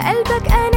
قلبك قلبك